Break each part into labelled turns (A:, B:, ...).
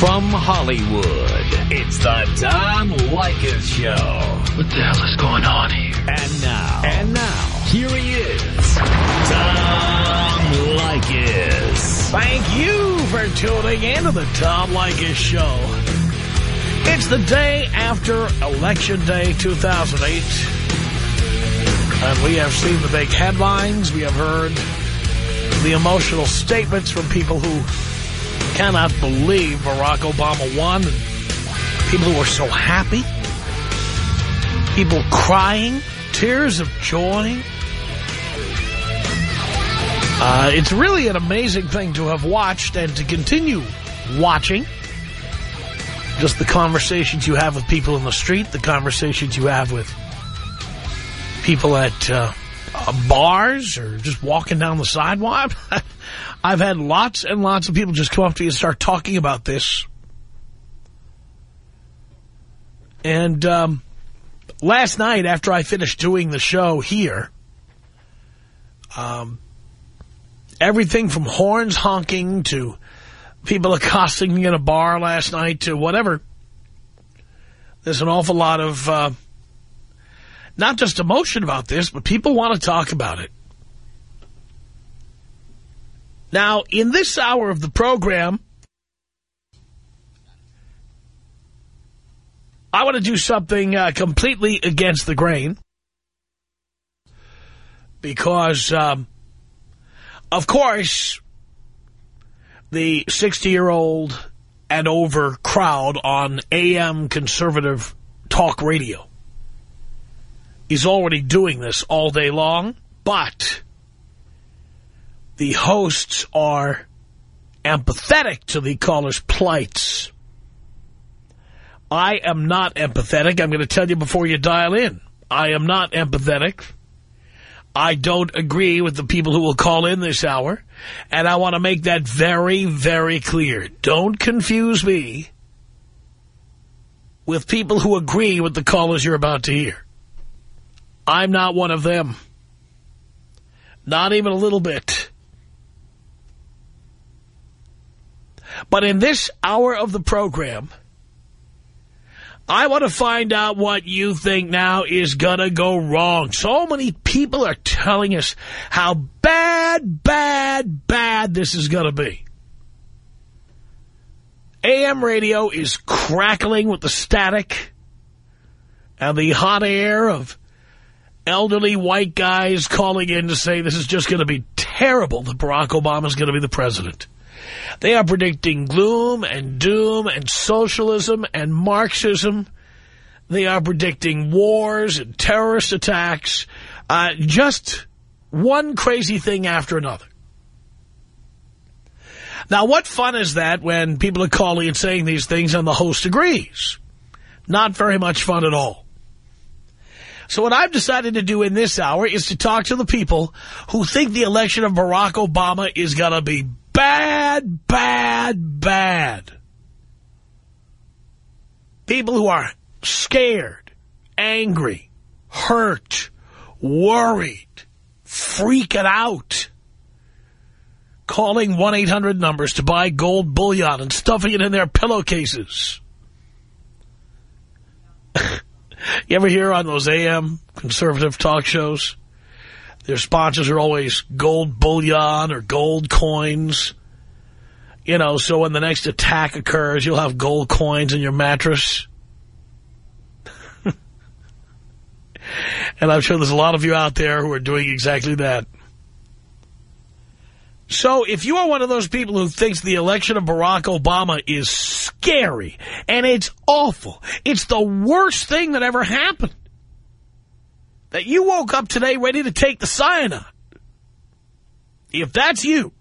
A: From Hollywood, it's the Tom Leykis Show.
B: What the hell is going on here?
A: And now. And now. Here he is. Tom Leykis.
C: Thank you for tuning in to the Tom Leykis Show. It's the day after Election Day 2008. And we have seen the big headlines. We have heard the emotional statements from people who cannot believe Barack Obama won. People who are so happy. People crying. Tears of joy. Uh, it's really an amazing thing to have watched and to continue watching. Just the conversations you have with people in the street, the conversations you have with people at uh, bars or just walking down the sidewalk. I've had lots and lots of people just come up to you and start talking about this. And um, last night, after I finished doing the show here, um, everything from horns honking to people accosting me in a bar last night to whatever. There's an awful lot of, uh, not just emotion about this, but people want to talk about it. Now, in this hour of the program, I want to do something uh, completely against the grain. Because, um, of course, the 60-year-old and over crowd on AM conservative talk radio is already doing this all day long, but the hosts are empathetic to the caller's plights. I am not empathetic. I'm going to tell you before you dial in. I am not empathetic. I don't agree with the people who will call in this hour. And I want to make that very, very clear. Don't confuse me with people who agree with the callers you're about to hear. I'm not one of them. Not even a little bit. But in this hour of the program, I want to find out what you think now is going to go wrong. So many people are telling us how bad, bad, bad this is going to be. AM radio is crackling with the static and the hot air of elderly white guys calling in to say this is just going to be terrible that Barack Obama is going to be the president. They are predicting gloom and doom and socialism and Marxism. They are predicting wars and terrorist attacks. Uh, just one crazy thing after another. Now, what fun is that when people are calling and saying these things and the host agrees? Not very much fun at all. So what I've decided to do in this hour is to talk to the people who think the election of Barack Obama is going to be bad, bad, bad. People who are scared, angry, hurt, worried, freaking out, calling 1-800 numbers to buy gold bullion and stuffing it in their pillowcases. you ever hear on those AM conservative talk shows? Their sponsors are always gold bullion or gold coins. You know, so when the next attack occurs, you'll have gold coins in your mattress. and I'm sure there's a lot of you out there who are doing exactly that. So if you are one of those people who thinks the election of Barack Obama is scary and it's awful, it's the worst thing that ever happened, that you woke up today ready to take the cyanide, if that's you,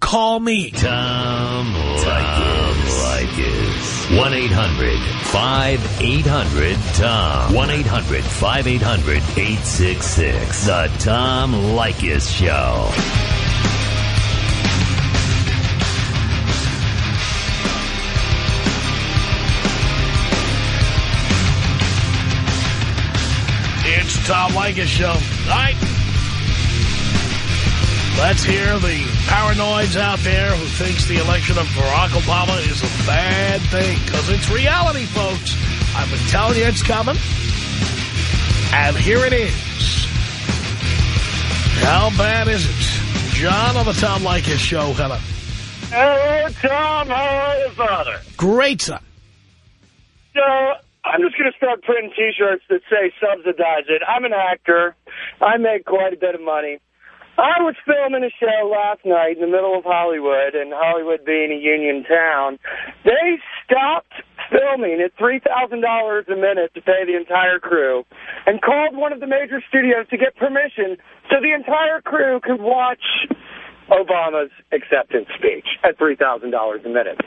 C: call me.
A: Tom Leykis. 1-800-5800-TOM. 1-800-5800-866. The Tom Leykis Show.
C: It's the Tom Leykis Show. All right. Let's hear the paranoids out there who thinks the election of Barack Obama is a bad thing. Because it's reality, folks. I've been telling you it's coming. And here it is. How bad is it? John on the Tom Leykis show. Hello.
B: Hello, Tom. How are you, Father?
C: Great, son.
B: So, I'm just going to start printing T-shirts that say subsidize it. I'm an actor. I make quite a bit of money. I was filming a show last night in the middle of Hollywood, and Hollywood being a union town. They stopped filming at $3,000 a minute to pay the entire crew and called one of the major studios to get permission so the entire crew could watch Obama's acceptance speech at $3,000 a minute.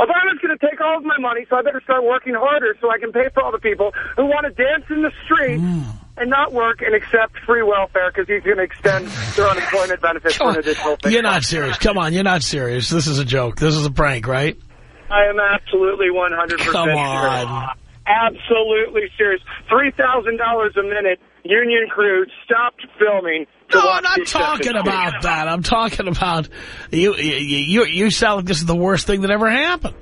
B: Obama's going to take all of my money, so I better start working harder so I can pay for all the people who want to dance in the street mm. And not work and accept free welfare because he's going to extend their unemployment benefits for an additional six
C: You're not serious. Come on, you're not serious. This is a joke. This is a prank, right?
B: I am absolutely 100%
C: Come on.
B: serious. Absolutely serious. $3,000 a minute, union crew stopped filming
C: No, I'm not talking about that. I'm talking about you. You, you, you sound like this is the worst thing that ever happened.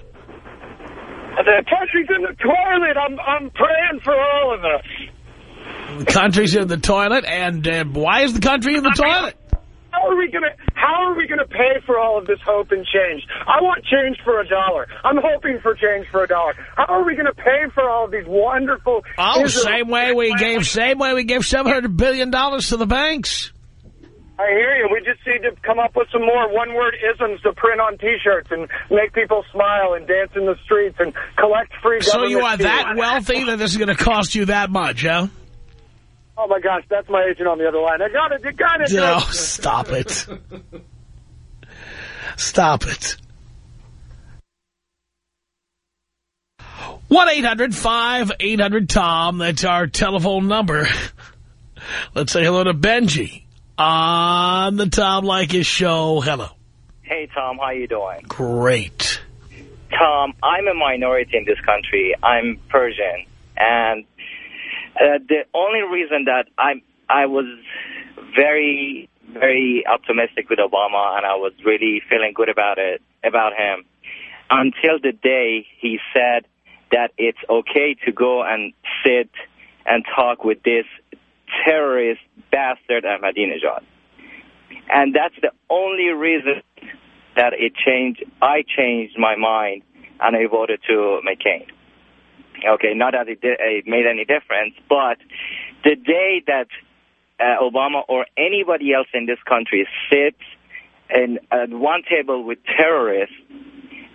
B: The country's in the toilet. I'm, I'm praying for all of us.
C: The country's in the toilet, and uh, why is the country in the toilet?
B: How are we gonna How are we gonna pay for all of this hope and change? I want change for a dollar. I'm hoping for change for a dollar. How are we gonna pay for all of these wonderful?
C: Oh,
B: Israel-
C: same way we gave, same way we gave seven hundred billion dollars to the banks.
B: I hear you. We just need to come up with some more one-word isms to print on T-shirts and make people smile and dance in the streets and collect free.
C: So you are that wealthy that this is going to cost you that much, huh?
B: Oh my gosh, that's my agent on the other line. I got it. You got it.
C: No, stop it. Stop it. 1-800-5800-TOM. That's our telephone number. Let's say hello to Benji on the Tom Leykis show. Hello.
D: Hey, Tom, how you doing?
C: Great.
D: Tom, I'm a minority in this country. I'm Persian, and uh, the only reason that I I was very very optimistic with Obama, and I was really feeling good about it about him until the day he said that it's okay to go and sit and talk with this terrorist bastard Ahmadinejad. And that's the only reason that it changed. I changed my mind and I voted to McCain. Okay, not that it, did, it made any difference, but the day that uh, Obama or anybody else in this country sits in, at one table with terrorists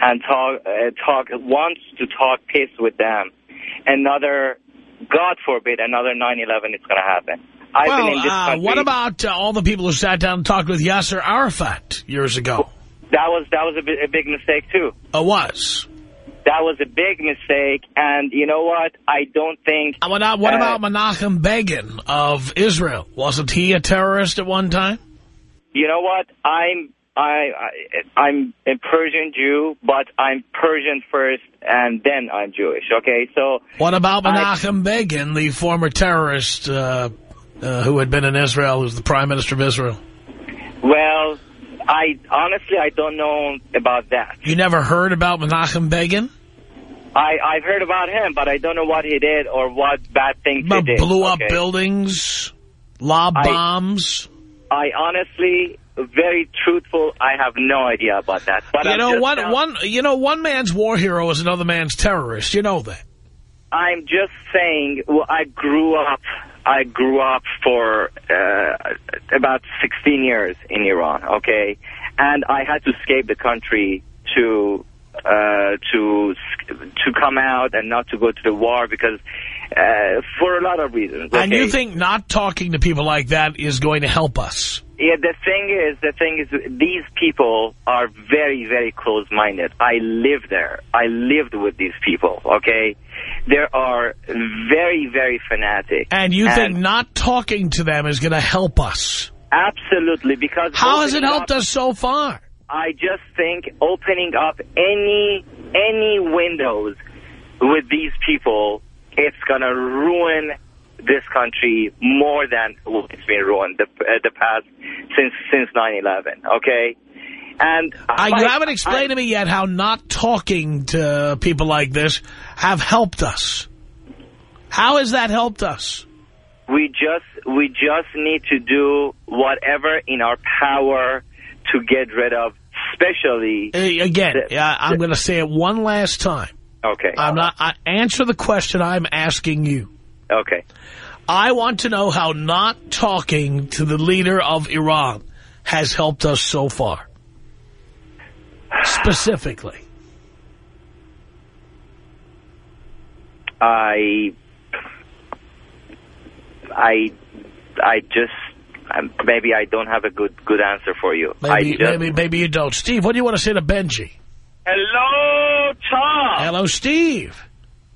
D: and talk, uh, talk wants to talk peace with them, another, God forbid, another 9/11 is going to happen. I've
C: well,
D: been in this
C: uh, what about uh, all the people who sat down and talked with Yasser Arafat years ago?
D: that was that was a, bi- a big mistake too.
C: It was.
D: That was a big mistake, and you know what? I don't think.
C: Uh, What, what
D: Uh,
C: about Menachem Begin of Israel? Wasn't he a terrorist at one time?
D: You know what? I'm I, I I'm a Persian Jew, but I'm Persian first, and then I'm Jewish. Okay, so
C: What about
D: I-
C: Menachem Begin, the former terrorist uh, uh, who had been in Israel, who's the prime minister of Israel?
D: well, I honestly I don't know about that.
C: You never heard about Menachem Begin?
D: I I've heard about him, but I don't know what he did or what bad things he did.
C: blew up
D: okay?
C: buildings, lob
D: I-
C: bombs.
D: I honestly, very truthful, I have no idea about that. But
C: You
D: I'm
C: know, one, one, you know, one man's war hero is another man's terrorist. You know that.
D: I'm just saying, well, I grew up, I grew up for uh, about 16 years in Iran, okay? And I had to escape the country to uh, to to come out and not to go to the war because uh, for a lot of reasons.
C: And you think not talking to people like that is going to help us?
D: Yeah, the thing is, the thing is, these people are very, very close-minded. I live there. I lived with these people, okay? They are very, very fanatic.
C: And you think not talking to them is going to help us?
D: Absolutely, because...
C: How has it helped us so far?
D: I just think opening up any any windows with these people, it's going to ruin this country more than it's been ruined the, uh, the past since since 9/11. Okay, and
C: I, you haven't explained I, to me yet how not talking to people like this have helped us. How has that helped us?
D: We just we just need to do whatever in our power to get rid of, especially
C: again. The, I'm going to say it one last time.
D: Okay.
C: I'm not. I, answer the question I'm asking you.
D: Okay.
C: I want to know how not talking to the leader of Iran has helped us so far. Specifically.
D: I, I, I just, Um, maybe I don't have a good good answer for you.
C: Maybe, just, maybe, maybe you don't. Steve, what do you want to say to Benji?
E: Hello, Tom.
C: Hello, Steve.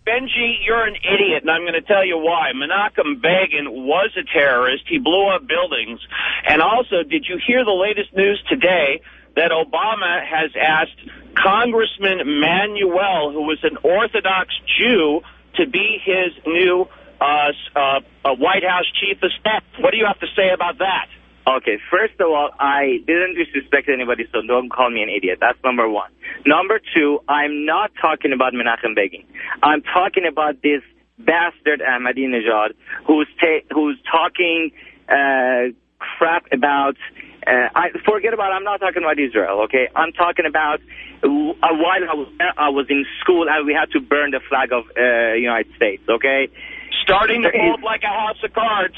E: Benji, you're an idiot, and I'm going to tell you why. Menachem Begin was a terrorist. He blew up buildings. And also, did you hear the latest news today that Obama has asked Congressman Emanuel, who was an Orthodox Jew, to be his new uh, uh, White House chief of staff? What do you have to say about that?
D: Okay, first of all, I didn't disrespect anybody, so don't call me an idiot. That's number one. Number two, I'm not talking about Menachem Begin. I'm talking about this bastard Ahmadinejad who's who's talking uh, crap about. Uh, I forget about. I'm not talking about Israel. Okay, I'm talking about uh, while I was I was in school and we had to burn the flag of uh, United States. Okay,
E: starting to fold like a house of cards.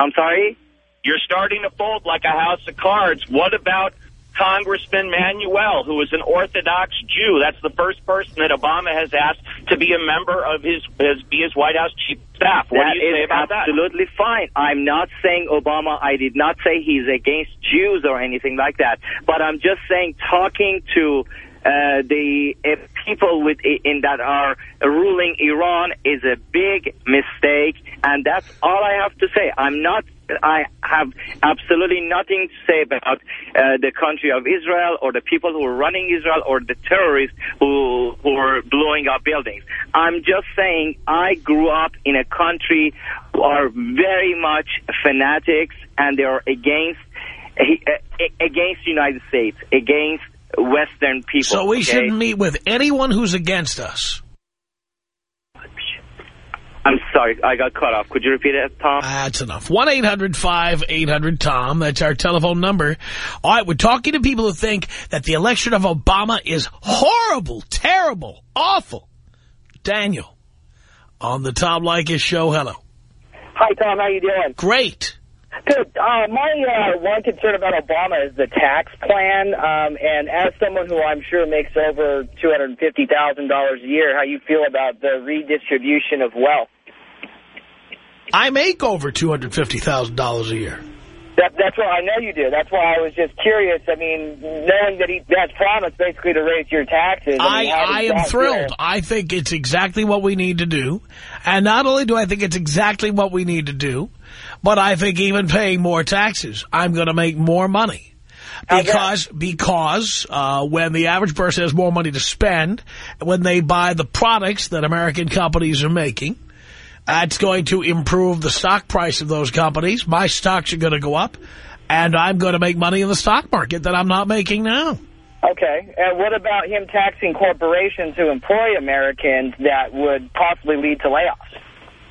D: I'm sorry.
E: You're starting to fold like a house of cards. What about Congressman Emanuel, who is an Orthodox Jew? That's the first person that Obama has asked to be a member of his, his be his White House chief staff. What
D: that
E: do you say about
D: absolutely
E: that?
D: fine. I'm not saying Obama, I did not say he's against Jews or anything like that. But I'm just saying talking to uh, the uh, people with in that are ruling Iran is a big mistake, and that's all I have to say. I'm not. I have absolutely nothing to say about uh, the country of Israel or the people who are running Israel or the terrorists who who are blowing up buildings. I'm just saying I grew up in a country who are very much fanatics and they are against uh, against the United States, against Western people.
C: So we
D: okay?
C: shouldn't meet with anyone who's against us.
D: I'm sorry, I got cut off. Could you repeat it, Tom?
C: That's enough. 1-800-5800-TOM. That's our telephone number. All right, we're talking to people who think that the election of Obama is horrible, terrible, awful. Daniel, on the Tom Leykis show, hello.
B: Hi, Tom. How you doing?
C: Great.
B: Good. Uh, my uh, one concern about Obama is the tax plan. Um, and as someone who I'm sure makes over $250,000 a year, how you feel about the redistribution of wealth?
C: I make over $250,000 a year.
B: That, that's what I know you do. That's why I was just curious. I mean, knowing that he has promised basically to raise your taxes.
C: I, mean, I, I am thrilled. I think it's exactly what we need to do. And not only do I think it's exactly what we need to do, but I think even paying more taxes, I'm going to make more money. Because because uh, when the average person has more money to spend, when they buy the products that American companies are making, that's going to improve the stock price of those companies. My stocks are going to go up, and I'm going to make money in the stock market that I'm not making now.
B: Okay. And what about him taxing corporations who employ Americans that would possibly lead to layoffs?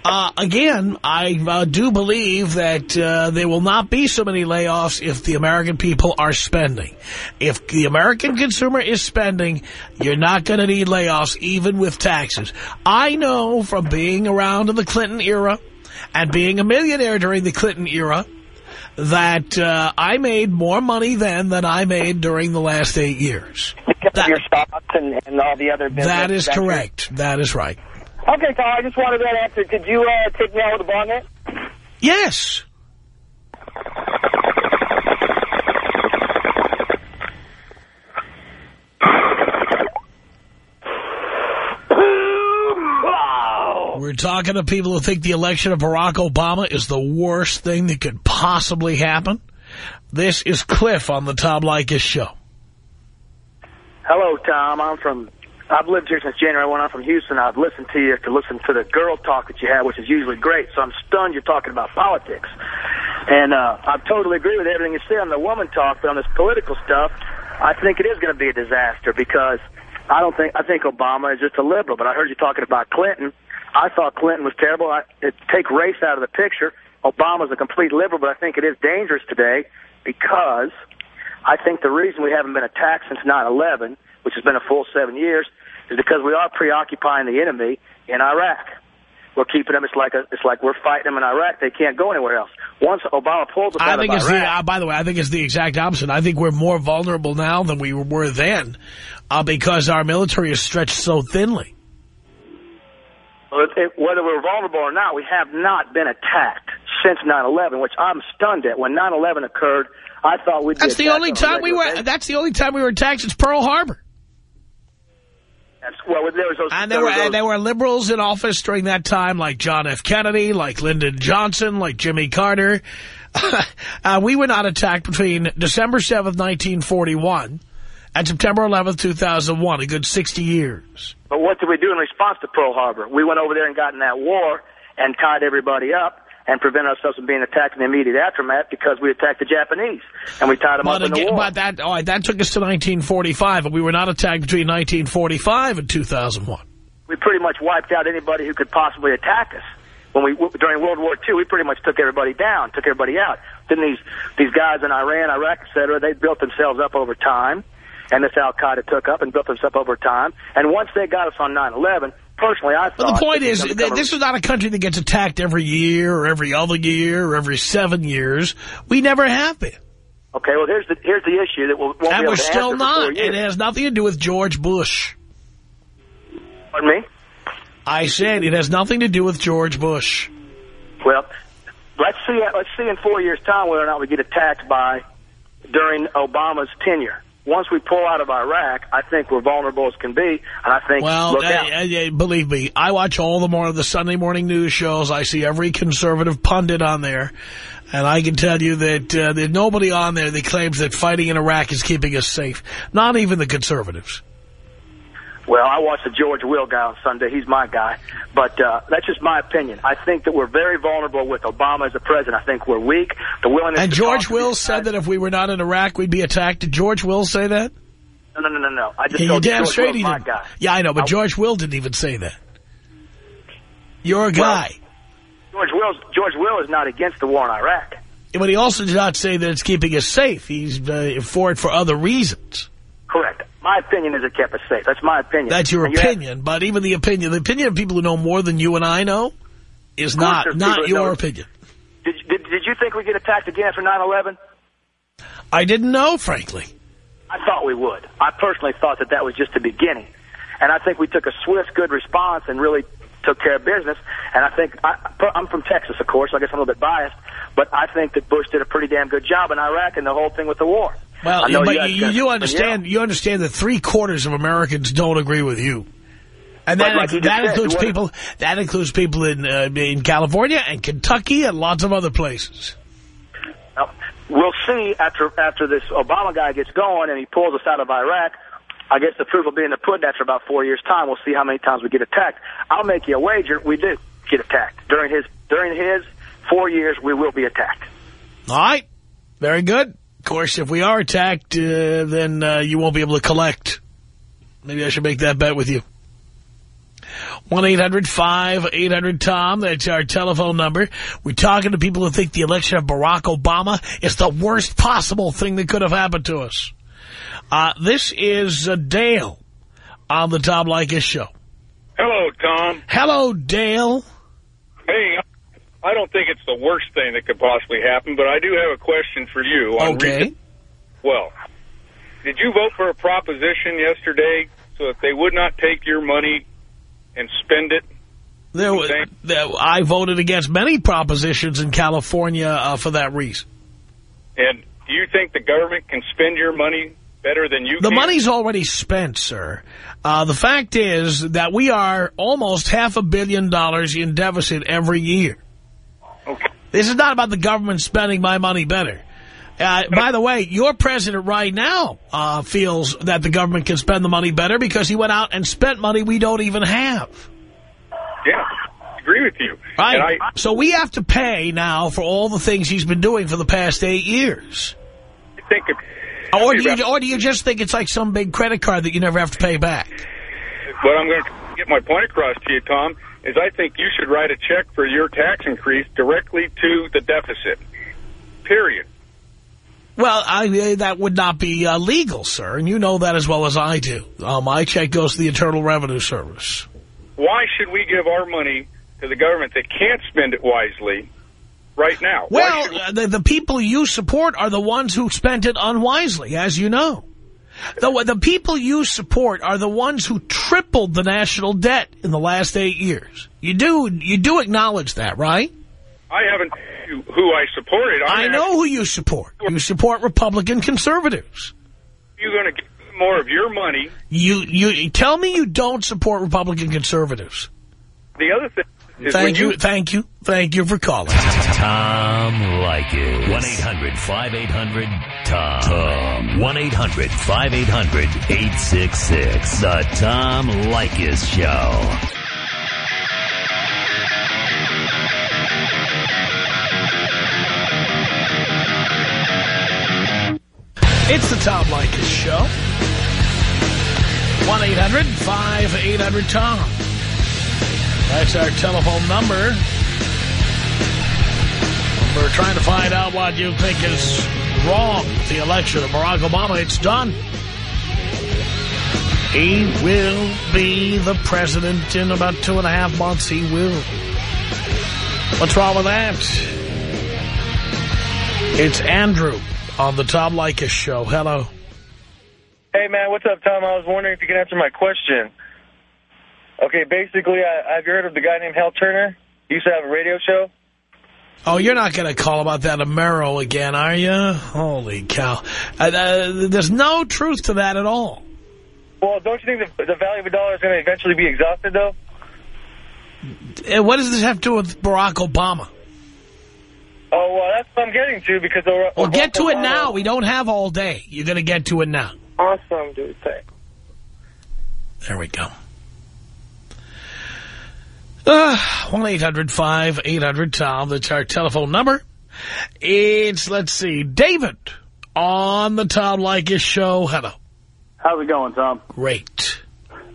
C: Uh, again, I uh, do believe that uh, there will not be so many layoffs if the American people are spending. If the American consumer is spending, you're not going to need layoffs even with taxes. I know from being around in the Clinton era and being a millionaire during the Clinton era that uh, I made more money then than I made during the last eight years.
B: Because that, of your stocks and, and all the other.
C: That is correct. That is right.
B: Okay, Tom, I just wanted that answer. Did you uh, take me out with a bonnet?
C: Yes. We're talking to people who think the election of Barack Obama is the worst thing that could possibly happen. This is Cliff on the Tom Leykis show.
F: Hello, Tom. I'm from I've lived here since January when I'm from Houston. I've listened to you to listen to the girl talk that you have, which is usually great. So I'm stunned you're talking about politics. And uh, I totally agree with everything you say on the woman talk, but on this political stuff, I think it is going to be a disaster because I don't think I think Obama is just a liberal. But I heard you talking about Clinton. I thought Clinton was terrible. I, it, take race out of the picture. Obama's a complete liberal, but I think it is dangerous today because I think the reason we haven't been attacked since 9/11, which has been a full seven years, is because we are preoccupying the enemy in Iraq. We're keeping them. It's like a, it's like we're fighting them in Iraq. They can't go anywhere else. Once Obama pulls us
C: I
F: out
C: think
F: of
C: it's
F: Iraq,
C: the, uh, by the way, I think it's the exact opposite. I think we're more vulnerable now than we were then uh, because our military is stretched so thinly.
F: Well, it- whether we're vulnerable or not, we have not been attacked since 9/11, which I'm stunned at. When 9/11 occurred, I thought we'd.
C: That's
F: be
C: the only time we were.
F: basis.
C: That's the only time we were attacked since Pearl Harbor.
F: Well, there was those.
C: And there
F: there
C: were
F: those-
C: and there were liberals in office during that time, like John F. Kennedy, like Lyndon Johnson, like Jimmy Carter. uh, we were not attacked between December 7th, 1941 and September 11th, 2001, a good 60 years.
F: But what did we do in response to Pearl Harbor? We went over there and got in that war and tied everybody up and prevented ourselves from being attacked in the immediate aftermath because we attacked the Japanese and we tied them
C: But,
F: up in the
C: again,
F: war.
C: but that, all right, that took us to 1945, and we were not attacked between 1945 and 2001.
F: we pretty much wiped out anybody who could possibly attack us. When we during World War II, we pretty much took everybody down, took everybody out. Then these these guys in Iran, Iraq, et cetera, they built themselves up over time, and this Al Qaeda took up and built themselves up over time. And once they got us on 9/11, personally, I thought.
C: But the point is, th- this is not a country that gets attacked every year or every other year or every seven years. We never have been.
F: Okay, well, here's the here's the issue that we'll, won't be
C: And we're still
F: answer for four
C: not. It has nothing to do with George Bush.
F: Pardon me?
C: I said it has nothing to do with George Bush.
F: Well, let's see. Let's see in four years' time whether or not we get attacked by during Obama's tenure. Once we pull out of Iraq, I think we're vulnerable as can be, and I think
C: Well,
F: look out.
C: uh, believe me, I watch all the more of the Sunday morning news shows. I see every conservative pundit on there. And I can tell you that uh, there's nobody on there that claims that fighting in Iraq is keeping us safe. Not even the conservatives.
F: Well, I watch the George Will guy on Sunday. He's my guy. But uh, that's just my opinion. I think that we're very vulnerable with Obama as the president. I think we're weak. The willingness
C: And George Will said that if we were not in Iraq, we'd be attacked. Did George Will say that?
F: No, no, no, no, no. I just
C: Yeah,
F: told you
C: damn
F: George
C: straight
F: Will's
C: he
F: my
C: didn't.
F: guy.
C: Yeah, I know, but
F: I-
C: George Will didn't even say that. You're a guy.
F: George Will's George Will is not against the war in Iraq.
C: But he also did not say that it's keeping us safe. He's uh, for it for other reasons.
F: Correct. My opinion is it kept us safe. That's my opinion.
C: That's your
F: And you have-
C: opinion. But even the opinion, the opinion of people who know more than you and I know is not not your opinion.
F: Did, did, did you think we'd get attacked again after 9/11?
C: I didn't know, frankly.
F: I thought we would. I personally thought that that was just the beginning. And I think we took a swift, good response and really took care of business. And I think, I, I'm from Texas, of course, so I guess I'm a little bit biased, but I think that Bush did a pretty damn good job in Iraq and the whole thing with the war.
C: Well, but you,
F: got-
C: you understand
F: yeah.
C: you understand that three quarters of Americans don't agree with you. And that,
F: like you just
C: that
F: said,
C: includes
F: you wanna-
C: people that includes people in uh, in California and Kentucky and lots of other places.
F: Now, we'll see after after this Obama guy gets going and he pulls us out of Iraq. I guess the proof will be in the pudding after about four years' time. We'll see how many times we get attacked. I'll make you a wager we do get attacked. During his during his four years, we will be attacked.
C: All right, very good. Of course, if we are attacked, uh, then uh, you won't be able to collect. Maybe I should make that bet with you. 1-800-5800-TOM. That's our telephone number. We're talking to people who think the election of Barack Obama is the worst possible thing that could have happened to us. Uh, this is uh, Dale on the Tom Leykis Show.
G: Hello, Tom.
C: Hello, Dale.
G: Hey, I don't think it's the worst thing that could possibly happen, but I do have a question for you. on
C: Okay.
G: well, did you vote for a proposition yesterday so that they would not take your money and spend it?
C: There, was- there, I voted against many propositions in California uh, for that reason.
G: And do you think the government can spend your money better than you
C: The
G: can?
C: money's already spent, sir. Uh, the fact is that we are almost half a billion dollars in deficit every year.
G: Okay.
C: This is not about the government spending my money better. Uh, by the way, your president right now uh, feels that the government can spend the money better because he went out and spent money we don't even have.
G: Yeah, agree with you.
C: Right.
G: I,
C: so we have to pay now for all the things he's been doing for the past eight years.
G: think it,
C: Or do, you, or do you just think it's like some big credit card that you never have to pay back?
G: But I'm going to get my point across to you, Tom, is I think you should write a check for your tax increase directly to the deficit. Period.
C: Well, I, that would not be uh, legal, sir, and you know that as well as I do. Uh, my check goes to the Internal Revenue Service.
G: Why should we give our money to the government that can't spend it wisely right now?
C: Well,
G: we-
C: uh, the, the people you support are the ones who spent it unwisely, as you know. The, the people you support are the ones who tripled the national debt in the last eight years. You do you do acknowledge that, right?
G: I haven't who who I supported. I'm
C: I know who you support. You support Republican conservatives.
G: You're going to get more of your money.
C: You you tell me you don't support Republican conservatives.
G: The other thing
C: Thank you, thank you, thank you for calling.
A: Tom Leykis. 1-800-5800-TOM. Tom. 1-800-5800-866. The Tom Leykis Show.
C: It's the Tom Leykis Show. 1-800-5800-TOM. That's our telephone number. We're trying to find out what you think is wrong with the election of Barack Obama. It's done. He will be the president in about two and a half months. He will. What's wrong with that? It's Andrew on the Tom Leykis Show. Hello.
H: Hey, man, what's up, Tom? I was wondering if you can answer my question. Okay, basically, I, have you heard of the guy named Hal Turner? He used to have a radio show.
C: Oh, you're not going to call about that Amero again, are you? Holy cow. Uh, uh, there's no truth to that at all.
H: Well, don't you think the, the value of a dollar is going to eventually be exhausted, though?
C: Uh, what does this have to do with Barack Obama?
H: Oh, well, that's what I'm getting to because... Well,
C: Well, get to it now. We don't have all day. You're going to get to it now.
H: Awesome, dude. Thanks.
C: There we go. Uh, 1-800-5800-TOM. That's our telephone number. It's, let's see, David on the Tom Leykis show. Hello.
I: How's it going, Tom?
C: Great.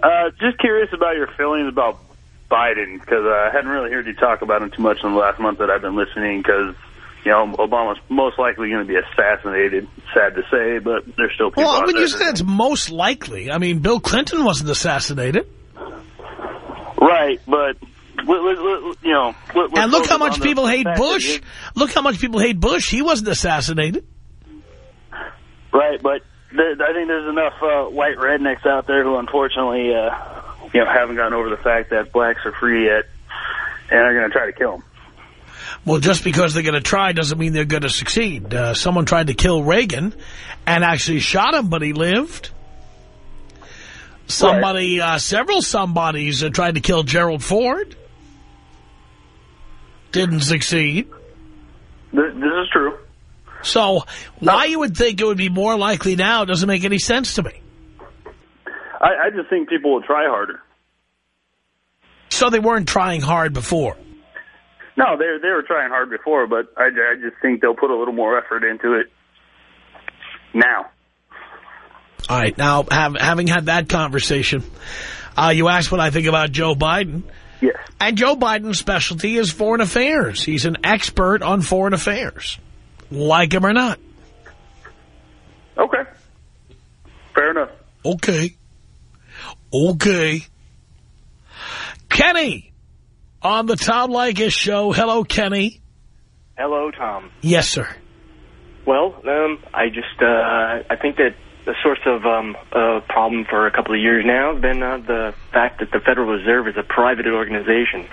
I: Uh, just curious about your feelings about Biden, because uh, I hadn't really heard you talk about him too much in the last month that I've been listening, because, you know, Obama's most likely going to be assassinated. Sad to say, but there's still people
C: Well, when you say it's most likely, I mean, Bill Clinton wasn't assassinated.
I: Right, but, you know...
C: And look how much people hate Bush. Look how much people hate Bush. He wasn't assassinated.
I: Right, but there, I think there's enough uh, white rednecks out there who unfortunately, uh, you know, haven't gotten over the fact that blacks are free yet, and are going to try to kill them.
C: Well, just because they're going to try doesn't mean they're going to succeed. Uh, someone tried to kill Reagan and actually shot him, but he lived. Somebody, uh, several somebodies uh, tried to kill Gerald Ford. Didn't succeed.
I: This, this is true.
C: So why you would think it would be more likely now doesn't make any sense to me.
I: I, I just think people will try harder.
C: So they weren't trying hard before.
I: No, they they were trying hard before, but I, I just think they'll put a little more effort into it now.
C: All right, now, have, having had that conversation, uh, you asked what I think about Joe Biden.
I: Yes.
C: And Joe Biden's specialty is foreign affairs. He's an expert on foreign affairs, like him or not.
I: Okay. Fair enough.
C: Okay. Okay. Kenny, on the Tom Leykis show. Hello, Kenny.
J: Hello, Tom.
C: Yes, sir.
J: Well, um, I just, uh, I think that the source of um, a problem for a couple of years now has been uh, the fact that the Federal Reserve is a private organization,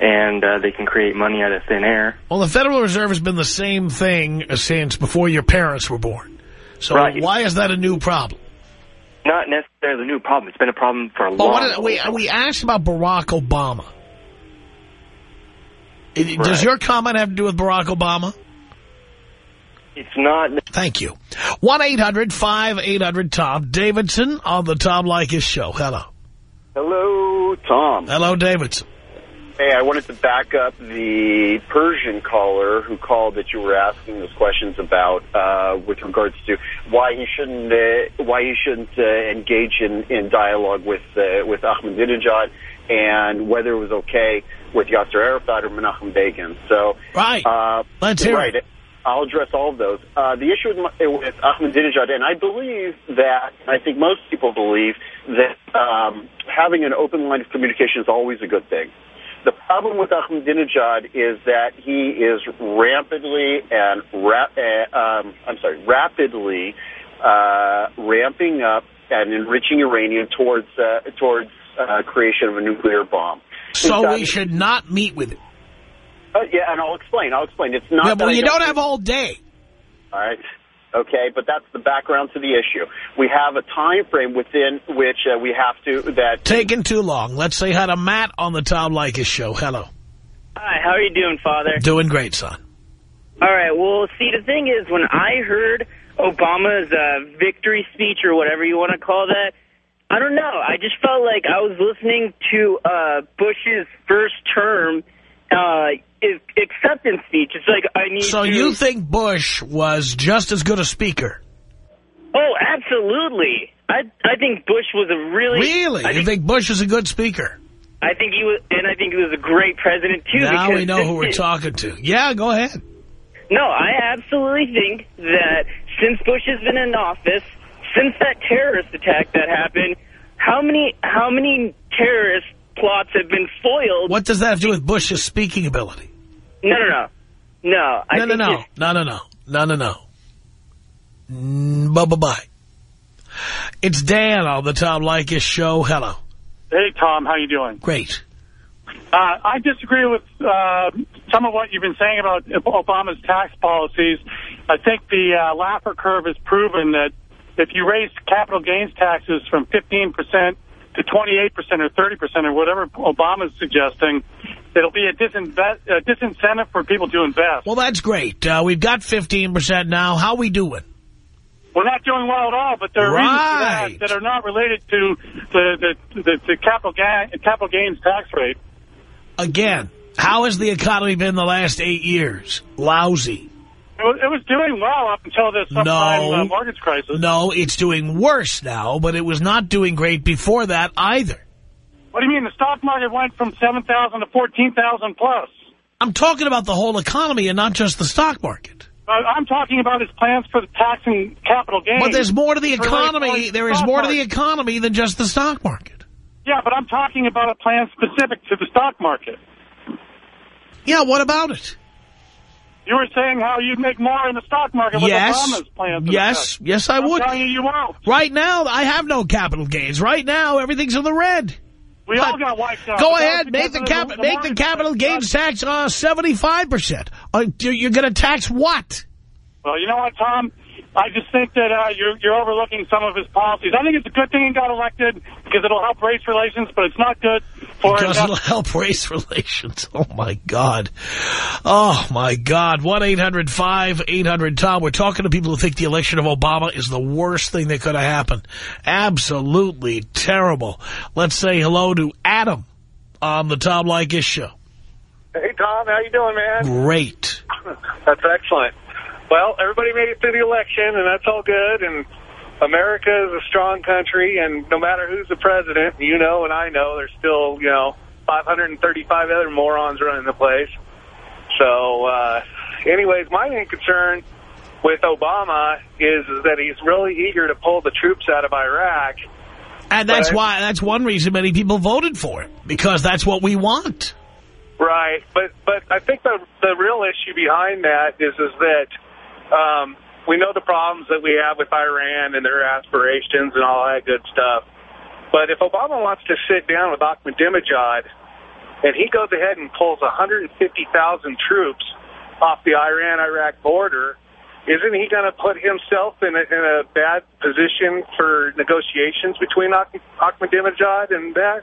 J: and uh, they can create money out of thin air.
C: Well, the Federal Reserve has been the same thing since before your parents were born. So
J: Right.
C: why is that a new problem?
J: Not necessarily a new problem. It's been a problem for a
C: Well,
J: long
C: did, we, we asked about Barack Obama. It- Does your comment have to do with Barack Obama?
J: It's not.
C: Thank you. 1-800-5800-TOM. Davidson on the Tom Leykis show. Hello.
K: Hello, Tom.
C: Hello, Davidson.
K: Hey, I wanted to back up the Persian caller who called that you were asking those questions about uh, with regards to why he shouldn't uh, why he shouldn't uh, engage in, in dialogue with uh, with Ahmadinejad and whether it was okay with Yasser Arafat or Menachem Begin. So,
C: right,
K: uh,
C: let's hear
K: right.
C: it.
K: I'll address all of those. Uh, the issue with, with Ahmadinejad, and I believe that, I think most people believe that um, having an open line of communication is always a good thing. The problem with Ahmadinejad is that he is rapidly and ra- uh, um, I'm sorry, rapidly uh, ramping up and enriching uranium towards uh, towards uh, creation of a nuclear bomb.
C: So we should not meet with him.
K: Uh, yeah, and I'll explain. I'll explain. It's not.
C: Yeah,
K: that
C: well,
K: I
C: you don't have all day.
K: All right. Okay, but that's the background to the issue. We have a time frame within which uh, we have to that
C: Taking too long. Let's say hi to Matt on the Tom Leykis show. Hello.
L: Hi, how are you doing, Father?
C: Doing great, son.
L: All right, well, see, the thing is, when I heard Obama's uh, victory speech or whatever you want to call that, I don't know. I just felt like I was listening to uh, Bush's first term uh, acceptance speech. It's like I need
C: So
L: to...
C: you think Bush was just as good a speaker?
L: Oh, absolutely. I I think Bush was a really...
C: Really?
L: I
C: you
L: think,
C: think Bush is a good speaker?
L: I think he was, and I think he was a great president, too.
C: Now we know who we're talking to. Yeah, go ahead.
L: No, I absolutely think that since Bush has been in office, since that terrorist attack that happened, how many how many terrorist plots have been foiled?
C: What does that have to do with Bush's speaking ability?
L: No, no, no. No,
C: No, no, no. No, no, no. Mm, Bye-bye-bye. It's Dan on the Tom Leykis show. Hello.
M: Hey, Tom, how you doing?
C: Great.
M: Uh, I disagree with uh, some of what you've been saying about Obama's tax policies. I think the uh, Laffer curve has proven that if you raise capital gains taxes from 15% to 28% or 30% or whatever Obama's suggesting, it'll be a, disinvest, a disincentive for people to invest.
C: Well, that's great. Uh, we've got 15% now. How we doing?
M: We're not doing well at all, but there are
C: Right.
M: reasons for that that are not related to the, the, the, the capital, ga capital gains tax rate.
C: Again, how has the economy been the last eight years? Lousy.
M: It was, doing well up until the subprime
C: No.
M: uh, mortgage crisis.
C: No, it's doing worse now, but it was not doing great before that either.
M: What do you mean? The stock market went from 7,000 to 14,000 plus.
C: I'm talking about the whole economy and not just the stock market.
M: Uh, I'm talking about his plans for the taxing capital gains.
C: But there's more to the economy. There is more to the economy than just the stock market.
M: Yeah, but I'm talking about a plan specific to the stock market.
C: Yeah, what about it?
M: You were saying how you'd make more in the stock market with
C: Yes.
M: Obama's plans.
C: Yes. Yes, I
M: I'm
C: would.
M: telling you, you won't.
C: Right now, I have no capital gains. Right now, everything's in the red.
M: We all got wiped out.
C: Go ahead, make the, cap make the capital gains tax uh, 75%. Uh, you're going to tax what?
M: Well, you know what, Tom? I just think that uh, you're, you're overlooking some of his policies. I think it's a good thing he got elected because it'll help race relations, but it's not good for
C: Because it'll help race relations. Oh, my God. Oh, my God. 1-800-5800-TOM. We're talking to people who think the election of Obama is the worst thing that could have happened. Absolutely terrible. Let's say hello to Adam on the Tom Leykis show.
N: Hey, Tom, how you doing, man?
C: Great.
N: That's excellent. Well, everybody made it through the election, and that's all good. And America is a strong country, and no matter who's the president, you know and I know, there's still, you know, 535 other morons running the place. So, uh, anyways, my main concern with Obama is, is that he's really eager to pull the troops out of Iraq.
C: And that's
N: But
C: why, that's one reason many people voted for it. Because that's what we want.
N: Right, but but I think the the real issue behind that is is that um, we know the problems that we have with Iran and their aspirations and all that good stuff. But if Obama wants to sit down with Ahmadinejad and he goes ahead and pulls 150,000 troops off the Iran-Iraq border, isn't he going to put himself in a, in a bad position for negotiations between Ah- Ahmadinejad and that?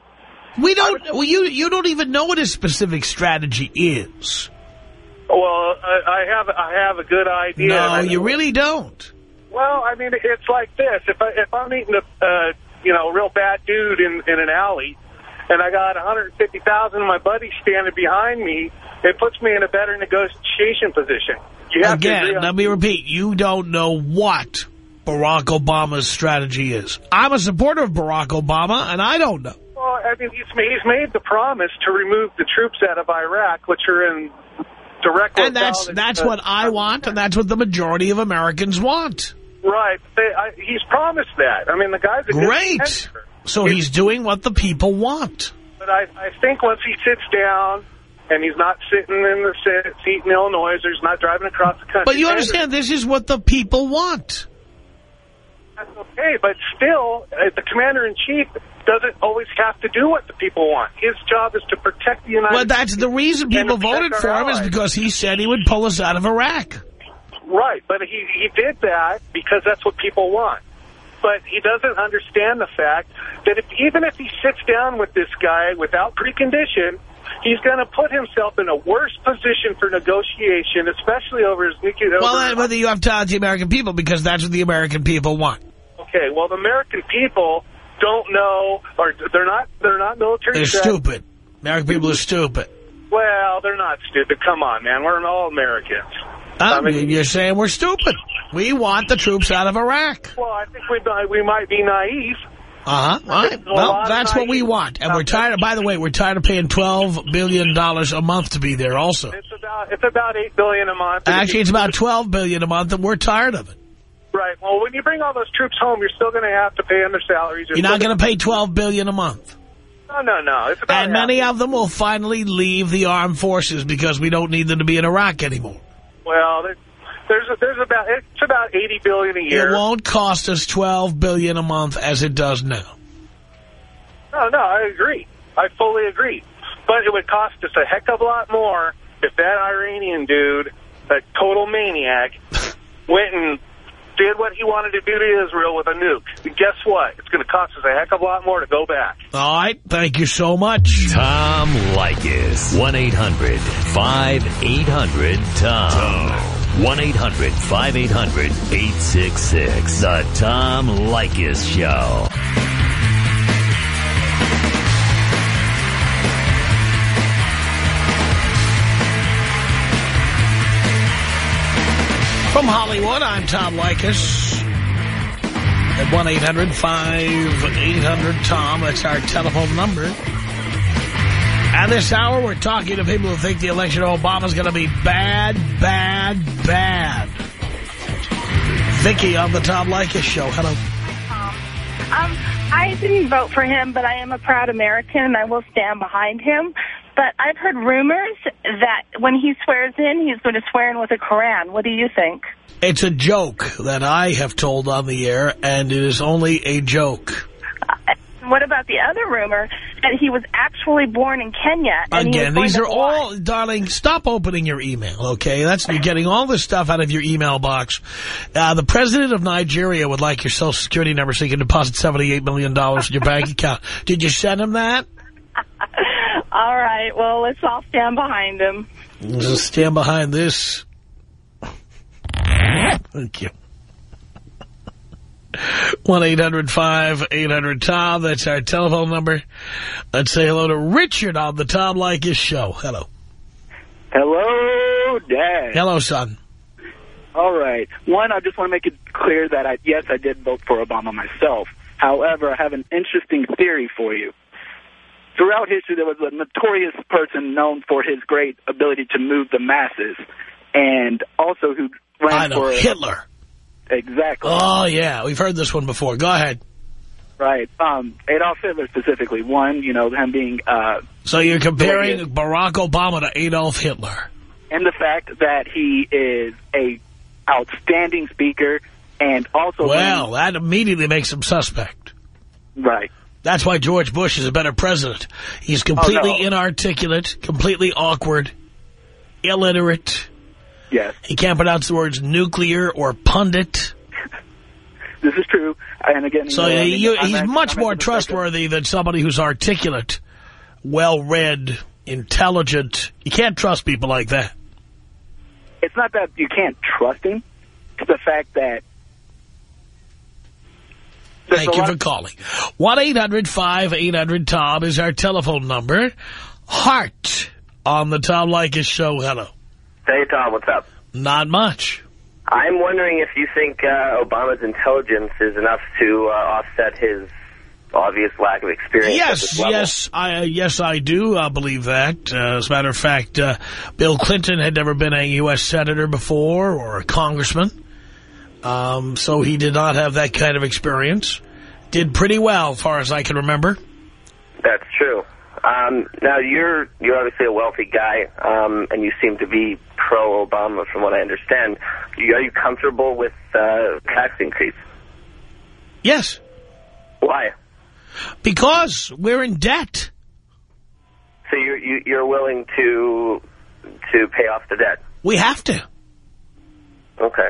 C: We don't, well, you, you don't even know what his specific strategy is.
N: Well, I, I have I have a good idea.
C: No, you really don't.
N: Well, I mean, it's like this. If I if I'm meeting a uh, you know real bad dude in in an alley, and I got 150,000 of my buddies standing behind me, it puts me in a better negotiation position. You have
C: Again, let me repeat, you don't know what Barack Obama's strategy is. I'm a supporter of Barack Obama, and I don't know.
N: Well, I mean, he's made, he's made the promise to remove the troops out of Iraq, which are in direct.
C: And that's that's what I want, and that's what the majority of Americans want.
N: Right. They, I, he's promised that. I mean, the guy's a
C: Great. So he's doing what the people want.
N: But I, I think once he sits down and he's not sitting in the seat in Illinois or he's not driving across the country.
C: But you understand, this is what the people want.
N: That's okay, but still, uh, the commander-in-chief doesn't always have to do what the people want. His job is to protect the United States.
C: Well, that's the reason people
N: And to protect
C: voted for him is because he said he would pull us out of Iraq.
N: Right, but he, he did that because that's what people want. But he doesn't understand the fact that if, even if he sits down with this guy without precondition, he's going to put himself in a worse position for negotiation, especially over his nuclear...
C: Well, then, uh, whether you have to tell the American people, because that's what the American people want.
N: Okay, well, the American people don't know, or they're not, they're not military...
C: They're stupid. American people are stupid.
N: Well, they're not stupid. Come on, man. We're all Americans.
C: Uh, you're saying we're stupid. We want the troops out of Iraq.
N: Well, I think we might, we might be naive.
C: Uh-huh. Right. Well, that's what we want. And we're tired of, by the way, we're tired of paying $12 billion a month to be there also.
N: It's about it's about eight billion a month.
C: Actually, it's about 12 billion a month, and we're tired of it.
N: Right. Well, when you bring all those troops home, you're still going to have to pay them their salaries.
C: You're not going to pay 12 billion a month.
N: No, no, no. It's about
C: And many of them will finally leave the armed forces because we don't need them to be in Iraq anymore.
N: well, there's there's about it's about 80 billion a year.
C: It won't cost us 12 billion a month as it does now.
N: No, no, I agree. I fully agree. But it would cost us a heck of a lot more if that Iranian dude, that total maniac, went and did what he wanted to do to Israel with a nuke. And guess what? It's going to cost us a heck of a lot more to go back.
C: All right. Thank you so much.
A: Tom Leykis. 1-800-5800-TOM. 1-800-5800-866. The Tom Leykis Show.
C: Hollywood, I'm Tom Leykis. At 1-800-5800-TOM. That's our telephone number. At this hour, we're talking to people who think the election of Obama is going to be bad, bad, bad. Vicky on the Tom Leykis Show. Hello. Hi, Tom.
O: Um, I didn't vote for him, but I am a proud American, and I will stand behind him. But I've heard rumors that when he swears in, he's going to swear in with a Koran. What do you think?
C: It's a joke that I have told on the air, and it is only a joke.
O: Uh, What about the other rumor that he was actually born in Kenya? And
C: Again, these are all, darling, stop opening your email, okay? That's You're getting all this stuff out of your email box. Uh, the president of Nigeria would like your Social Security number so you can deposit $78 million in your bank account. Did you send him that?
O: All right, well, let's all stand behind him.
C: Let's just stand behind this. Thank you. 1-800-5800-TOM. That's our telephone number. Let's say hello to Richard on the Tom Leykis show. Hello.
P: Hello, Dad.
C: Hello, son.
P: All right. One, I just want to make it clear that, I, yes, I did vote for Obama myself. However, I have an interesting theory for you. Throughout history, there was a notorious person known for his great ability to move the masses, and also who ran
C: I know,
P: for
C: Hitler.
P: Exactly.
C: Oh, yeah. We've heard this one before. Go ahead.
P: Right. Um, Adolf Hitler specifically. One, you know, him being, uh,
C: So you're comparing Barack Obama to Adolf Hitler.
P: and the fact that he is a outstanding speaker, and also
C: Well, that immediately makes him suspect.
P: right.
C: That's why George Bush is a better president. He's completely
P: Oh, no.
C: inarticulate, completely awkward, illiterate.
P: Yes.
C: He can't pronounce the words nuclear or pundit.
P: This is true. And again,
C: So
P: you know, I mean,
C: you,
P: I'm
C: he's much
P: I'm
C: more trustworthy than somebody who's articulate, well-read, intelligent. You can't trust people like that.
P: it's not that you can't trust him. It's the fact that
C: Thank you for calling. 1-800-5800-TOM is our telephone number. Heart on the Tom Leykis show. Hello.
Q: Hey, Tom, what's up?
C: Not much.
Q: I'm wondering if you think uh, Obama's intelligence is enough to uh, offset his obvious lack of experience.
C: Yes, yes, I, yes, I do uh, believe that. Uh, as a matter of fact, uh, Bill Clinton had never been a U.S. senator before or a congressman. Um, so he did not have that kind of experience. Did pretty well, as far as I can remember.
Q: That's true. Um, now you're you're obviously a wealthy guy, um, and you seem to be pro Obama, from what I understand. Are you comfortable with uh, tax increase?
C: Yes.
Q: Why?
C: Because we're in debt.
Q: So you're you, you're willing to to pay off the debt?
C: We have to.
Q: Okay.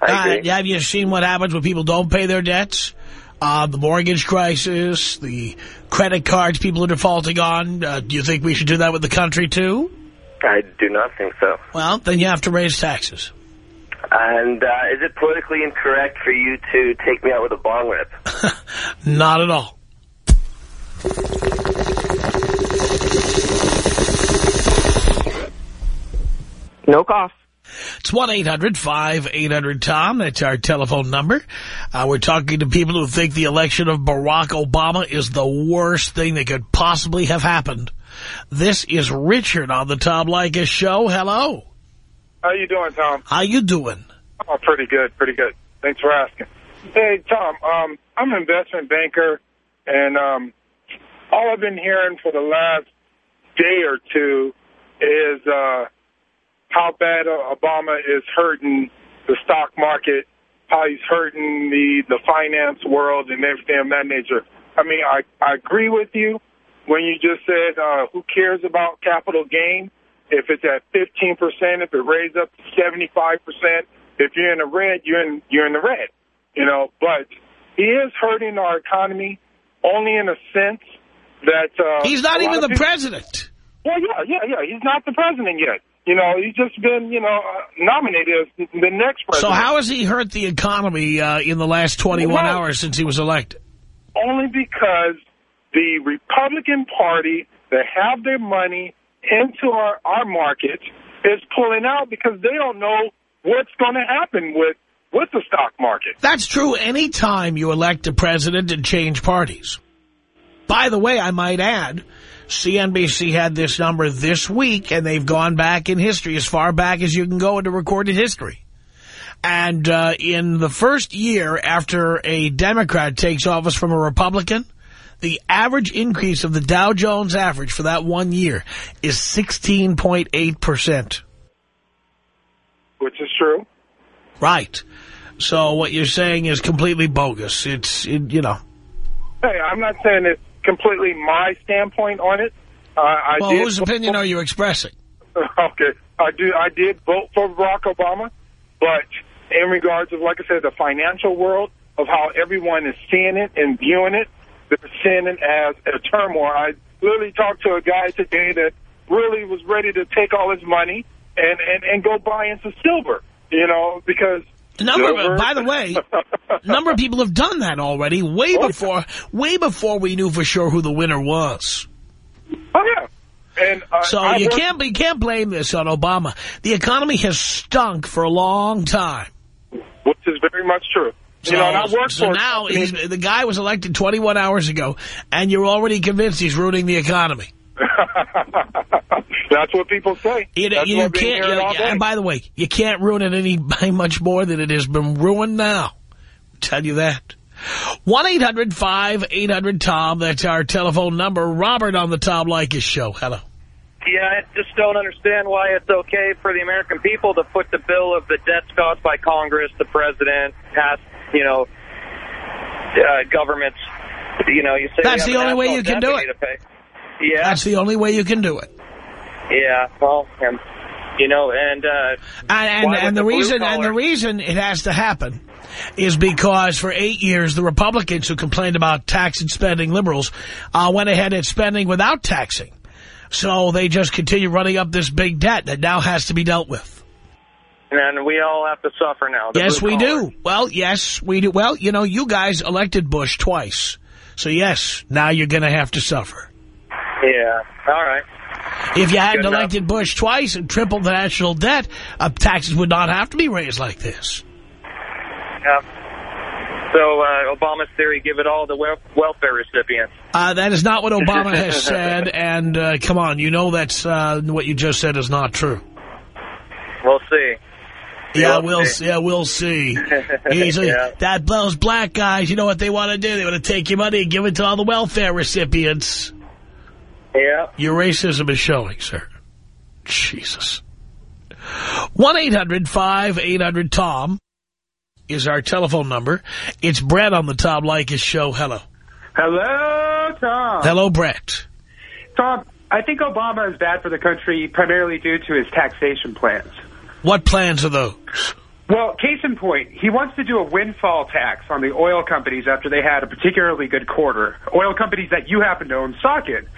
C: Uh, have you seen what happens when people don't pay their debts? Uh, the mortgage crisis, the credit cards people are defaulting on. Uh, do you think we should do that with the country, too?
Q: I do not think so.
C: Well, then you have to raise taxes.
Q: And uh, is it politically incorrect for you to take me out with a bong rip?
C: Not at all.
Q: No cough.
C: It's 1-800-5800-TOM. That's our telephone number. Uh, we're talking to people who think the election of Barack Obama is the worst thing that could possibly have happened. This is Richard on the Tom Leykis show. Hello.
R: How you doing, Tom?
C: How you doing?
R: Oh, pretty good, pretty good. Thanks for asking. Hey, Tom, um, I'm an investment banker, and um, all I've been hearing for the last day or two is uh, how bad Obama is hurting the stock market, how he's hurting the, the finance world and everything of that nature. I mean, I, I agree with you when you just said, uh, who cares about capital gain? If it's at 15%, if it raises up to 75%, if you're in the red, you're in, you're in the red, you know, but he is hurting our economy only in a sense that, uh,
C: He's not even the
R: people-
C: president.
R: well, yeah, yeah, yeah. He's not the president yet. You know, he's just been, you know, uh, nominated as the next president.
C: So how has he hurt the economy uh, in the last 21
R: Well-
C: hours since he was elected?
R: Only because the Republican Party that have their money into our, our market is pulling out because they don't know what's going to happen with, with the stock market.
C: That's true any time you elect a president and change parties. By the way, I might add, CNBC had this number this week, and they've gone back in history as far back as you can go into recorded history. And uh, in the first year after a Democrat takes office from a Republican, the average increase of the Dow Jones average for that one year is 16.8%.
R: Which is true.
C: Right. So what you're saying is completely bogus. It's, it, you know.
R: Hey, I'm not saying it's completely my standpoint on it. Uh, I
C: Well, whose opinion are you expressing?
R: Okay, I do. I did vote for Barack Obama, but in regards of, like I said, the financial world of how everyone is seeing it and viewing it, they're seeing it as a turmoil. I literally talked to a guy today that really was ready to take all his money and and and go buy into silver. You know, because
C: A number of, by the way, a number of people have done that already, way before, way before we knew for sure who the winner was.
R: Oh yeah. And
C: So
R: I
C: you can't you can't blame this on Obama. The economy has stunk for a long time.
R: which is very much true.
C: So,
R: you know, and I work
C: so
R: for
C: now he's, the guy was elected 21 hours ago, and you're already convinced he's ruining the economy.
R: That's what people say.
C: You, know, you
R: what I've been
C: can't. you-
R: all day.
C: and by the way, you can't ruin it any by much more than it has been ruined now. tell you that. One eight hundred five eight hundred Tom. That's our telephone number. Robert on the Tom Leykis show. Hello.
S: Yeah, I just don't understand why it's okay for the American people to put the bill of the debts caused by Congress, the president, past, you know, uh, governments. You know, you say
C: That's the only way you can
S: debt
C: do
S: we
C: it.
S: Need to pay. Yeah,
C: That's the only way you can do it.
S: yeah. Well, and, you know, and uh,
C: And, and, and the
S: blue
C: reason and the reason it has to happen is because for eight years the Republicans who complained about tax and spending liberals uh, went ahead and spending without taxing. So they just continue running up this big debt that now has to be dealt with.
S: and we all have to suffer now.
C: Yes, we
S: collar.
C: do. Well, yes, we do. Well, you know, you guys elected Bush twice. So, yes, now you're going to have to suffer.
S: Yeah. All right.
C: If you hadn't
S: Good enough.
C: elected Bush twice and tripled the national debt, uh, taxes would not have to be raised like this.
S: Yeah. So uh, Obama's theory: give it all to welfare recipients.
C: Uh, that is not what Obama has said, and uh, come on, you know that's uh, what you just said is not true.
S: We'll see.
C: Yeah,
S: We'll see.
C: see. Yeah, we'll see. He's like,
S: Yeah.
C: that those black guys, you know what they want to do? They want to take your money and give it to all the welfare recipients.
S: Yeah.
C: Your racism is showing, sir. Jesus. 1-800-5800-TOM is our telephone number. It's Brett on the Tom Leykis show. Hello.
T: Hello, Tom.
C: Hello, Brett.
T: Tom, I think Obama is bad for the country primarily due to his taxation plans.
C: What plans are those?
T: Well, case in point, he wants to do a windfall tax on the oil companies after they had a particularly good quarter. Oil companies that you happen to own stock in.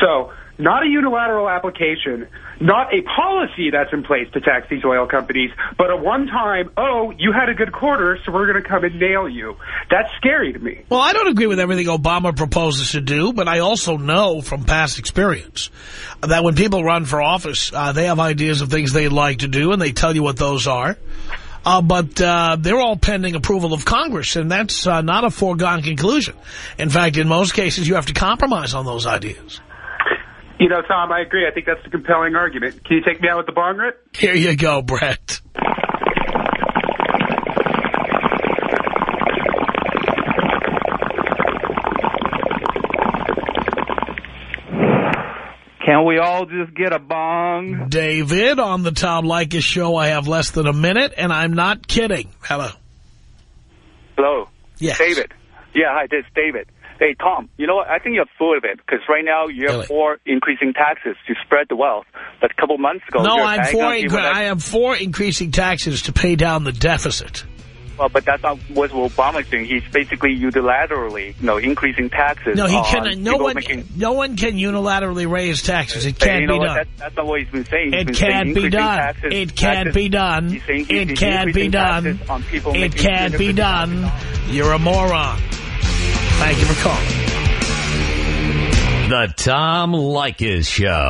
T: So, not a unilateral application, not a policy that's in place to tax these oil companies, but a one-time, oh, you had a good quarter, so we're going to come and nail you. That's scary to me.
C: Well, I don't agree with everything Obama proposes to do, but I also know from past experience that when people run for office, uh, they have ideas of things they'd like to do, and they tell you what those are. Uh, but uh, they're all pending approval of Congress, and that's uh, not a foregone conclusion. In fact, in most cases, you have to compromise on those ideas.
T: You know, Tom, I agree. I think that's a compelling argument. Can you take me out with the bong rip?
C: Here you go, Brett.
U: Can we all just get a bong?
C: David, on the Tom Leykis show, I have less than a minute, and I'm not kidding. Hello.
P: Hello.
C: Yes.
P: David. Yeah, hi, this is David. Hey, Tom, you know what? I think you're full of it because right now you're
C: Really?
P: for increasing taxes to spread the wealth. But a couple months ago,
C: No, I'm for
P: on
C: incre-
P: people that-
C: I am for increasing taxes to pay down the deficit.
P: Well, but that's not what Obama's doing. He's basically unilaterally, you know, increasing taxes.
C: No, he
P: on
C: can. No one.
P: Making,
C: No one can unilaterally raise taxes. It can't
P: you know
C: be
P: what?
C: done.
P: That's, that's not what he's been saying. He's
C: It
P: been
C: can't be done.
P: Taxes,
C: It can't
P: taxes-
C: be done.
P: He's saying
C: It can't be
P: increasing
C: done.
P: taxes On people
C: It can't be done. You're a moron. Thank you for calling.
A: The Tom Leykis Show.